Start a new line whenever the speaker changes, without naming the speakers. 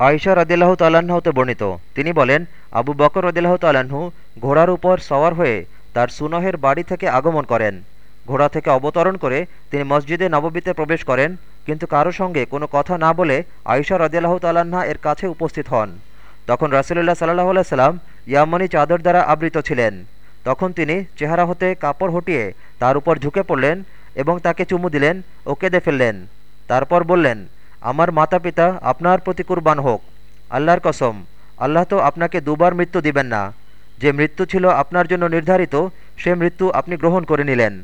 আয়সা রদিল্লাহ তাল্লাহ্ন হতে বর্ণিত। তিনি বলেন, আবু বকর রদিল্লাহ তাল্লাহ্ন ঘোড়ার উপর সওয়ার হয়ে তার সুনহের বাড়ি থেকে আগমন করেন। ঘোড়া থেকে অবতরণ করে তিনি মসজিদে নববীতে প্রবেশ করেন, কিন্তু কারও সঙ্গে কোনো কথা না বলে আয়সা রদিয়াল্লাহ তাল্লাহা এর কাছে উপস্থিত হন। তখন রাসুলুল্লাহ সাল্লাহ সাল্লাম ইয়ামনি চাদর দ্বারা আবৃত ছিলেন। তখন তিনি চেহারা হতে কাপড় হটিয়ে তার উপর ঝুঁকে পড়লেন এবং তাকে চুমু দিলেন ও কেঁদে ফেললেন। তারপর বললেন আমার মাতা পিতা আপনার প্রতি কুরবান হোক। আল্লাহর কসম, আল্লাহ তো আপনাকে দুবার মৃত্যু দিবেন না। যে মৃত্যু ছিল আপনার জন্য নির্ধারিত, সে মৃত্যু আপনি গ্রহণ করে নিলেন।